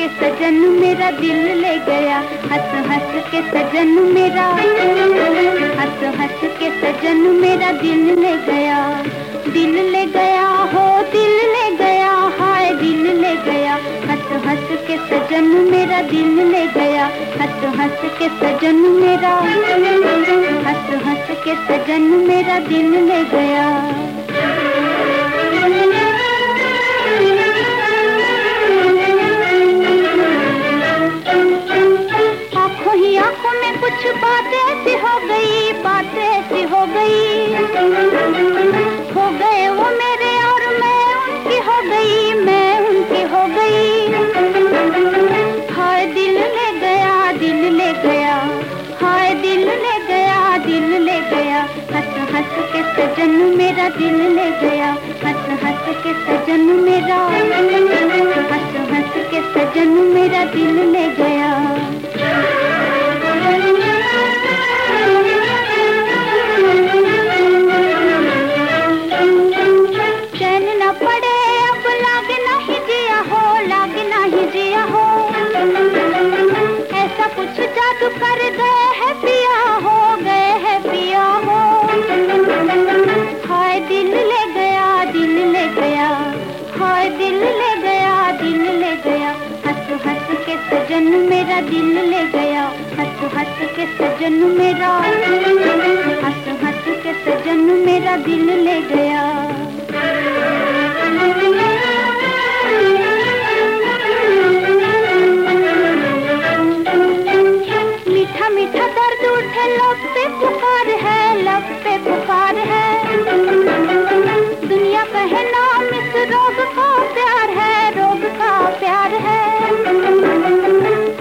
के सजन मेरा दिल ले गया। हंस हंस के सजन मेरा। हंस हंस के सजन मेरा दिल ले गया। दिल ले गया हो, दिल ले गया। हाय, दिल ले गया। हंस हंस के सजन मेरा दिल ले गया। हंस हंस के सजन मेरा। हंस हंस के सजन मेरा दिल ले गया। कुछ बात ऐसी हो गई, बात ऐसी हो गई। हो गए वो मेरे और मैं, उनकी हो गई, मैं उनकी हो गई। हाय दिल ले गया, दिल ले गया। हाय दिल ले गया, दिल ले गया। हंस हंस के सजन मेरा दिल ले गया। हंस हंस के सजन मेरा। हंस हंस के सजन मेरा दिल ले गया। कुछ कर गए है पिया, हो गए है पिया हो। हाय दिल ले गया, दिल ले गया। हाय दिल ले गया, दिल ले गया। हंस हंस के सजन मेरा दिल ले गया। हंस हंस के सजन मेरा। हंस हंस के सजन मेरा दिल ले गया। पे पुकार है लब पे पुकार है। दुनिया कहे नाम, इस रोग का प्यार है, रोग का प्यार है।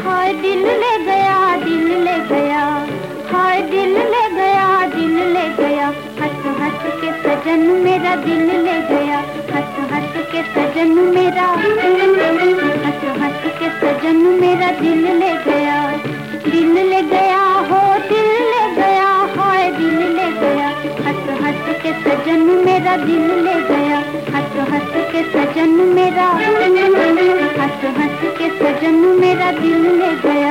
हाय दिल ले गया, दिल ले गया। हाय दिल ले गया, दिल ले गया। हंस हंस के सजन मेरा दिल ले गया। हंस हंस के सजन मेरा हंस हंस के सजन मेरा दिल ले गया। मेरा दिल ले गया। हंस हंस के सजन मेरा। हंस हंस के सजन मेरा दिल ले गया।